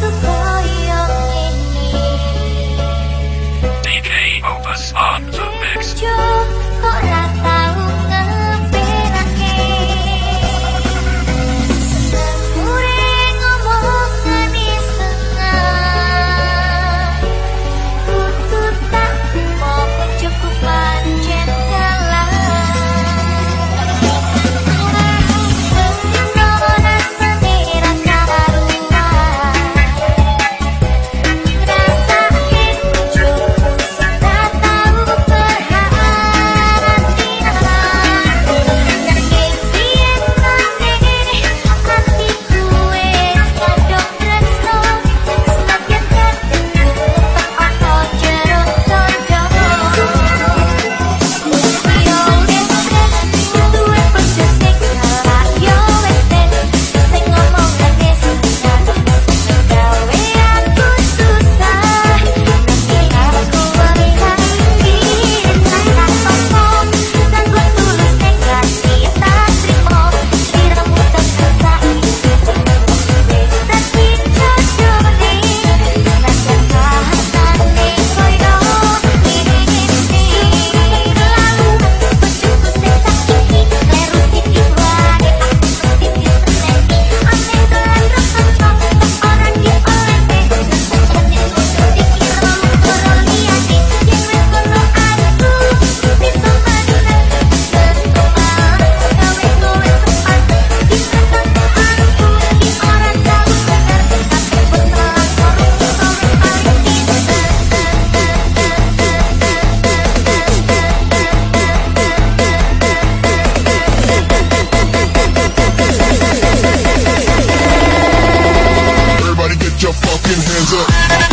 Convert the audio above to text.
the fucking hands up.